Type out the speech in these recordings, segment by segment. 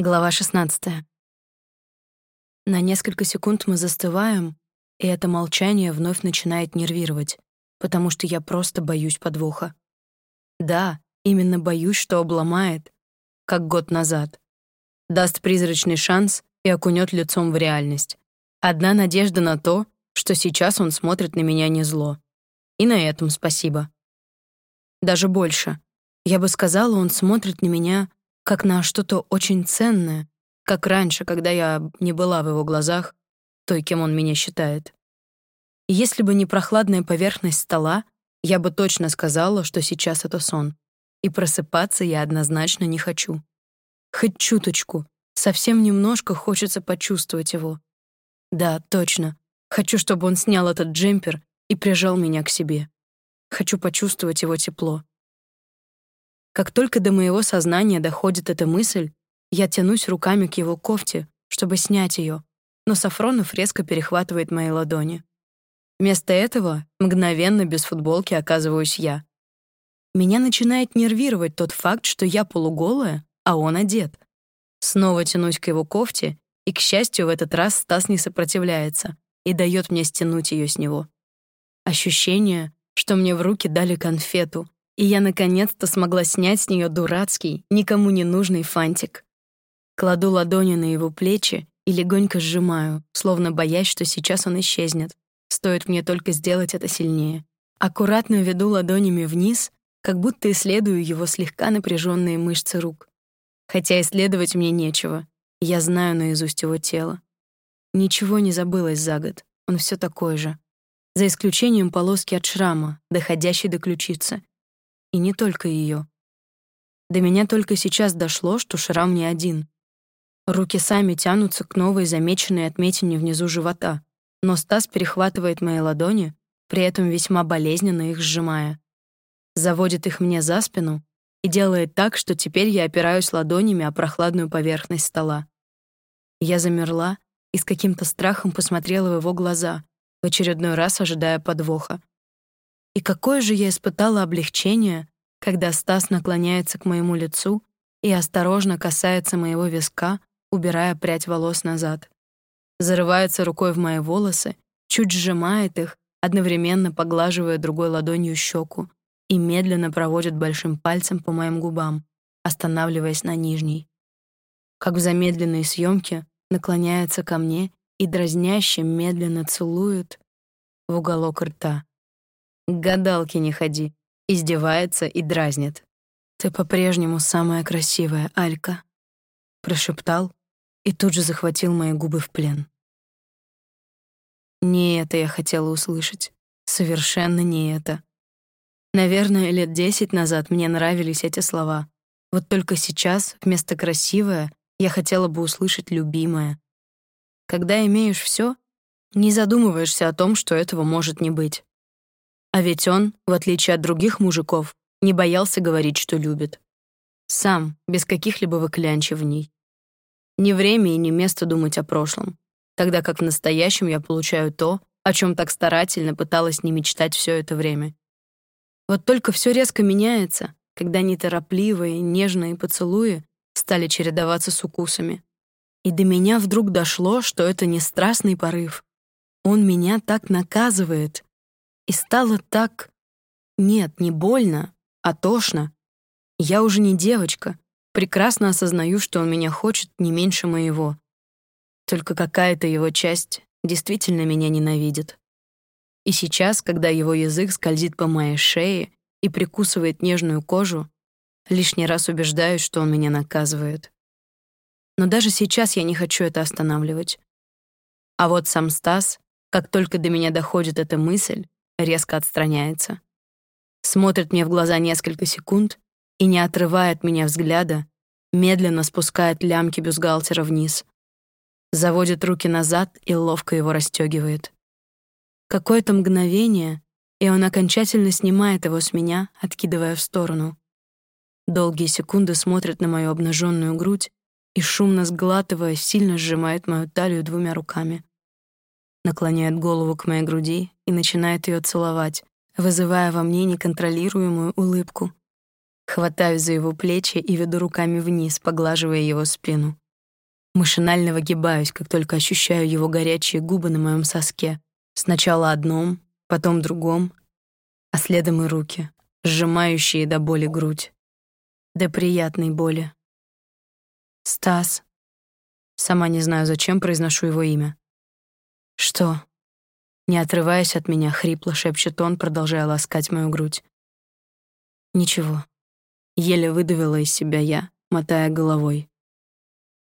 Глава 16. На несколько секунд мы застываем, и это молчание вновь начинает нервировать, потому что я просто боюсь подвоха. Да, именно боюсь, что обломает, как год назад. Даст призрачный шанс и окунет лицом в реальность. Одна надежда на то, что сейчас он смотрит на меня не зло. И на этом спасибо. Даже больше. Я бы сказала, он смотрит на меня как на что-то очень ценное, как раньше, когда я не была в его глазах той, кем он меня считает. Если бы не прохладная поверхность стола, я бы точно сказала, что сейчас это сон. И просыпаться я однозначно не хочу. Хоть чуточку, совсем немножко хочется почувствовать его. Да, точно. Хочу, чтобы он снял этот джемпер и прижал меня к себе. Хочу почувствовать его тепло. Как только до моего сознания доходит эта мысль, я тянусь руками к его кофте, чтобы снять ее, но Сафронов резко перехватывает мои ладони. Вместо этого мгновенно без футболки оказываюсь я. Меня начинает нервировать тот факт, что я полуголая, а он одет. Снова тянусь к его кофте, и, к счастью, в этот раз Стас не сопротивляется и дает мне стянуть ее с него. Ощущение, что мне в руки дали конфету, и я наконец-то смогла снять с нее дурацкий, никому не нужный фантик. Кладу ладони на его плечи и легонько сжимаю, словно боясь, что сейчас он исчезнет. Стоит мне только сделать это сильнее. Аккуратно веду ладонями вниз, как будто исследую его слегка напряженные мышцы рук. Хотя исследовать мне нечего. Я знаю наизусть его тело. Ничего не забылось за год. Он все такой же. За исключением полоски от шрама, доходящей до ключицы. И не только ее. До меня только сейчас дошло, что шрам не один. Руки сами тянутся к новой замеченной отметине внизу живота, но Стас перехватывает мои ладони, при этом весьма болезненно их сжимая. Заводит их мне за спину и делает так, что теперь я опираюсь ладонями о прохладную поверхность стола. Я замерла и с каким-то страхом посмотрела в его глаза, в очередной раз ожидая подвоха. И какое же я испытала облегчение, когда Стас наклоняется к моему лицу и осторожно касается моего виска, убирая прядь волос назад. Зарывается рукой в мои волосы, чуть сжимает их, одновременно поглаживая другой ладонью щеку и медленно проводит большим пальцем по моим губам, останавливаясь на нижней. Как в замедленной съемке наклоняется ко мне и дразняще медленно целует в уголок рта. К гадалке не ходи. Издевается и дразнит. Ты по-прежнему самая красивая, Алька, прошептал и тут же захватил мои губы в плен. Не это я хотела услышать. Совершенно не это. Наверное, лет десять назад мне нравились эти слова. Вот только сейчас вместо красивая я хотела бы услышать любимая. Когда имеешь все, не задумываешься о том, что этого может не быть. А ведь он, в отличие от других мужиков, не боялся говорить, что любит. Сам, без каких-либо выклянчиваний. Не время и не место думать о прошлом, тогда как в настоящем я получаю то, о чем так старательно пыталась не мечтать все это время. Вот только все резко меняется, когда неторопливые, нежные поцелуи стали чередоваться с укусами. И до меня вдруг дошло, что это не страстный порыв. Он меня так наказывает, и стало так... Нет, не больно, а тошно. Я уже не девочка. Прекрасно осознаю, что он меня хочет не меньше моего. Только какая-то его часть действительно меня ненавидит. И сейчас, когда его язык скользит по моей шее и прикусывает нежную кожу, лишний раз убеждаюсь, что он меня наказывает. Но даже сейчас я не хочу это останавливать. А вот сам Стас, как только до меня доходит эта мысль, резко отстраняется. Смотрит мне в глаза несколько секунд и, не отрывая от меня взгляда, медленно спускает лямки бюстгальтера вниз. Заводит руки назад и ловко его расстегивает. Какое-то мгновение, и он окончательно снимает его с меня, откидывая в сторону. Долгие секунды смотрит на мою обнаженную грудь и, шумно сглатывая, сильно сжимает мою талию двумя руками наклоняет голову к моей груди и начинает ее целовать, вызывая во мне неконтролируемую улыбку. Хватаюсь за его плечи и веду руками вниз, поглаживая его спину, Машинально выгибаюсь, как только ощущаю его горячие губы на моем соске. Сначала одном, потом другом, а следом и руки, сжимающие до боли грудь. До приятной боли. «Стас». Сама не знаю, зачем произношу его имя. «Что?» Не отрываясь от меня, хрипло шепчет он, продолжая ласкать мою грудь. «Ничего». Еле выдавила из себя я, мотая головой.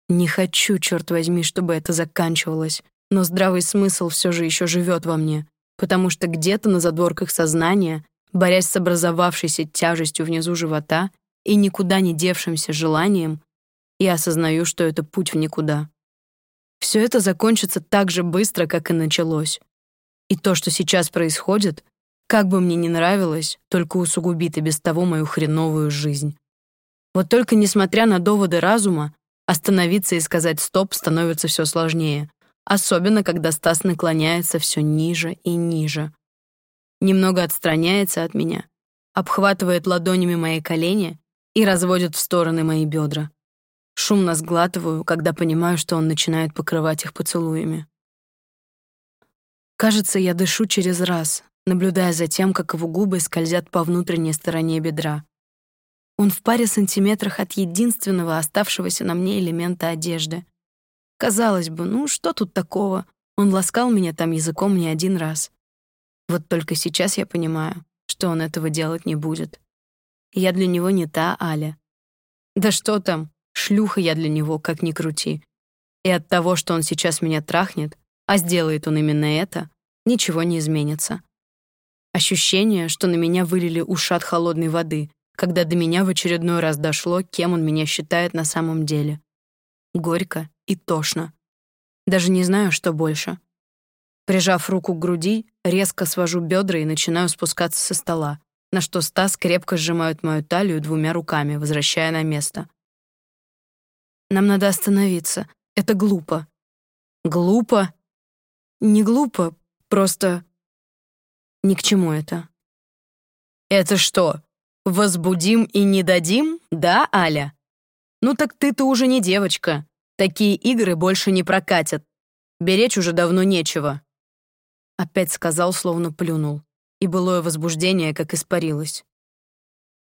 Не хочу, черт возьми, чтобы это заканчивалось, но здравый смысл все же еще живет во мне, потому что где-то на задворках сознания, борясь с образовавшейся тяжестью внизу живота и никуда не девшимся желанием, я осознаю, что это путь в никуда. Все это закончится так же быстро, как и началось. И то, что сейчас происходит, как бы мне ни нравилось, только усугубит и без того мою хреновую жизнь. Вот только несмотря на доводы разума, Остановиться и сказать «стоп» становится все сложнее, особенно когда Стас наклоняется все ниже и ниже. Немного отстраняется от меня, обхватывает ладонями мои колени и разводит в стороны мои бедра. Шумно сглатываю, когда понимаю, что он начинает покрывать их поцелуями. Кажется, я дышу через раз, наблюдая за тем, как его губы скользят по внутренней стороне бедра. Он в паре сантиметрах от единственного оставшегося на мне элемента одежды. Казалось бы, ну что тут такого? Он ласкал меня там языком не один раз. Вот только сейчас я понимаю, что он этого делать не будет. Я для него не та Аля. Да что там, шлюха я для него, как ни крути. И от того, что он сейчас меня трахнет, а сделает он именно это, ничего не изменится. Ощущение, что на меня вылили ушат холодной воды, когда до меня в очередной раз дошло, кем он меня считает на самом деле. Горько и тошно. Даже не знаю, что больше. Прижав руку к груди, резко свожу бедра и начинаю спускаться со стола, на что Стас крепко сжимает мою талию двумя руками, возвращая на место. «Нам надо остановиться. Это глупо». «Глупо?» «Не глупо, просто...» «Ни к чему это». «Это что, «Возбудим и не дадим, да, Аля? Ну так ты-то уже не девочка. Такие игры больше не прокатят. Беречь уже давно нечего». Опять сказал, словно плюнул, и былое возбуждение как испарилось.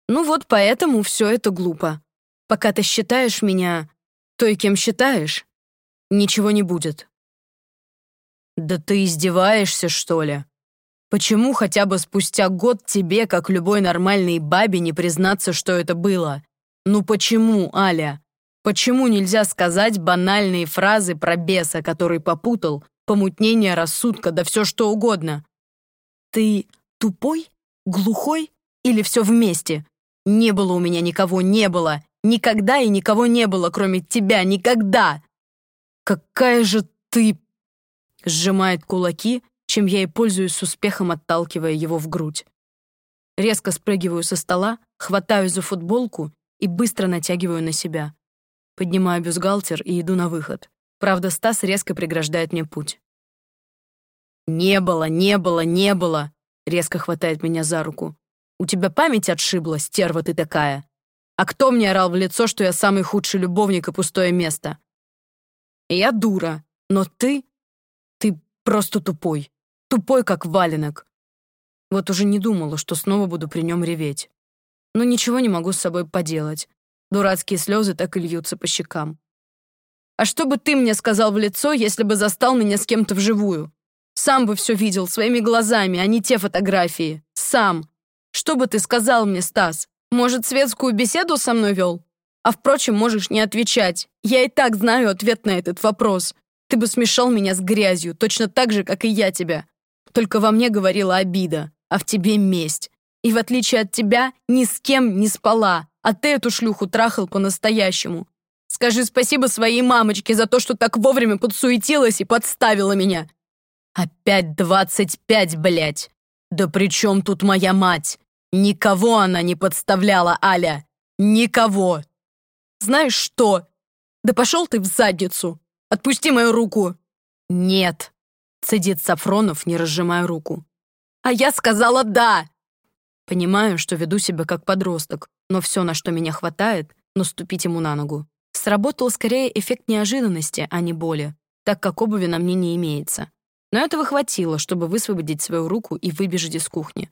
«Ну вот поэтому все это глупо. Пока ты считаешь меня той, кем считаешь, ничего не будет». «Да ты издеваешься, что ли?» Почему хотя бы спустя год тебе, как любой нормальной бабе, не признаться, что это было? Ну почему, Аля? Почему нельзя сказать банальные фразы про беса, который попутал, помутнение рассудка, да все что угодно? Ты тупой, глухой или все вместе? Не было у меня никого, не было. Никогда и никого не было, кроме тебя, никогда. Какая же ты... Сжимает кулаки, чем я и пользуюсь с успехом, отталкивая его в грудь. Резко спрыгиваю со стола, хватаю за футболку и быстро натягиваю на себя. Поднимаю бюстгальтер и иду на выход. Правда, Стас резко преграждает мне путь. «Не было, не было, не было!» Резко хватает меня за руку. «У тебя память отшибла, стерва ты такая! А кто мне орал в лицо, что я самый худший любовник и пустое место?» «Я дура, но ты... ты просто тупой тупой, как валенок. Вот уже не думала, что снова буду при нем реветь. Но ничего не могу с собой поделать. Дурацкие слезы так и льются по щекам. А что бы ты мне сказал в лицо, если бы застал меня с кем-то вживую? Сам бы все видел своими глазами, а не те фотографии. Сам. Что бы ты сказал мне, Стас? Может, светскую беседу со мной вел? А впрочем, можешь не отвечать. Я и так знаю ответ на этот вопрос. Ты бы смешал меня с грязью, точно так же, как и я тебя. Только во мне говорила обида, а в тебе месть. И в отличие от тебя, ни с кем не спала, а ты эту шлюху трахал по-настоящему. Скажи спасибо своей мамочке за то, что так вовремя подсуетилась и подставила меня. Опять двадцать пять, блядь. Да при чем тут моя мать? Никого она не подставляла, Аля. Никого. Знаешь что? Да пошел ты в задницу. Отпусти мою руку. Нет. Цедит Сафронов, не разжимая руку. «А я сказала «да!» Понимаю, что веду себя как подросток, но все, на что меня хватает, наступить ему на ногу. Сработал скорее эффект неожиданности, а не боли, так как обуви на мне не имеется. Но этого хватило, чтобы высвободить свою руку и выбежать из кухни.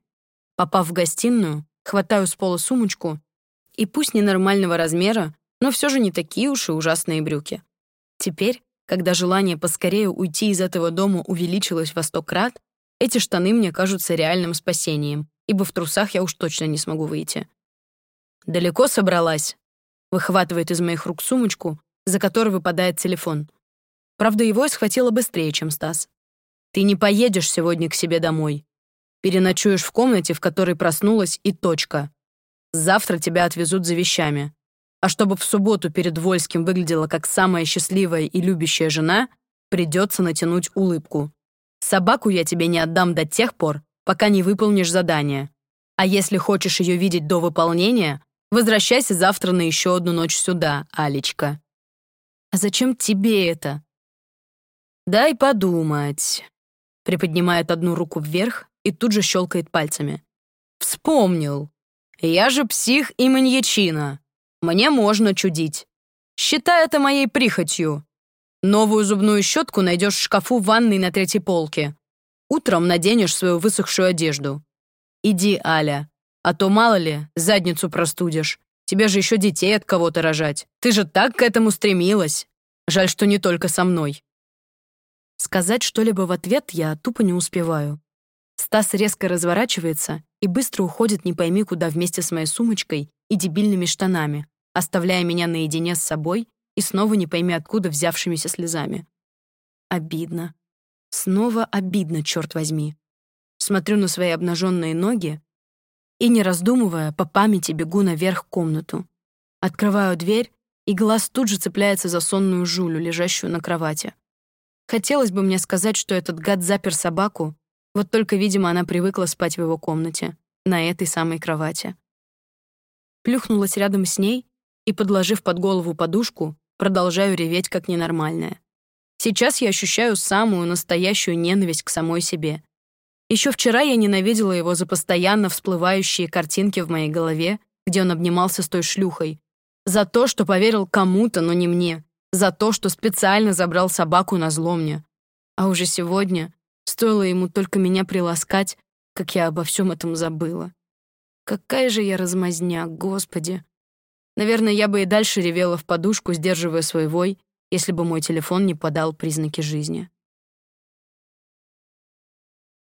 Попав в гостиную, хватаю с пола сумочку, и пусть ненормального размера, но все же не такие уж и ужасные брюки. Теперь, когда желание поскорее уйти из этого дома увеличилось во сто крат, эти штаны мне кажутся реальным спасением, ибо в трусах я уж точно не смогу выйти. «Далеко собралась?» Выхватывает из моих рук сумочку, за которой выпадает телефон. Правда, его я схватила быстрее, чем Стас. «Ты не поедешь сегодня к себе домой. Переночуешь в комнате, в которой проснулась, и точка. Завтра тебя отвезут за вещами. А чтобы в субботу перед Вольским выглядела как самая счастливая и любящая жена, придется натянуть улыбку. Собаку я тебе не отдам до тех пор, пока не выполнишь задание. А если хочешь ее видеть до выполнения, возвращайся завтра на еще одну ночь сюда, Алечка. А зачем тебе это? Дай подумать. Приподнимает одну руку вверх и тут же щелкает пальцами. Вспомнил. Я же псих и маньячина. Мне можно чудить. Считай это моей прихотью. Новую зубную щетку найдешь в шкафу в ванной на третьей полке. Утром наденешь свою высохшую одежду. Иди, Аля, а то, мало ли, задницу простудишь. Тебе же еще детей от кого-то рожать. Ты же так к этому стремилась. Жаль, что не только со мной. Сказать что-либо в ответ я тупо не успеваю. Стас резко разворачивается и быстро уходит не пойми куда вместе с моей сумочкой и дебильными штанами, оставляя меня наедине с собой и снова не пойми откуда взявшимися слезами. Обидно. Снова обидно, черт возьми. Смотрю на свои обнаженные ноги и, не раздумывая, по памяти бегу наверх в комнату. Открываю дверь, и глаз тут же цепляется за сонную Жулю, лежащую на кровати. Хотелось бы мне сказать, что этот гад запер собаку, вот только, видимо, она привыкла спать в его комнате, на этой самой кровати. Плюхнулась рядом с ней и, подложив под голову подушку, продолжаю реветь как ненормальная. Сейчас я ощущаю самую настоящую ненависть к самой себе. Еще вчера я ненавидела его за постоянно всплывающие картинки в моей голове, где он обнимался с той шлюхой. За то, что поверил кому-то, но не мне. За то, что специально забрал собаку на зло мне. А уже сегодня Стоило ему только меня приласкать, как я обо всем этом забыла. Какая же я размазня, господи. Наверное, я бы и дальше ревела в подушку, сдерживая свой вой, если бы мой телефон не подал признаки жизни.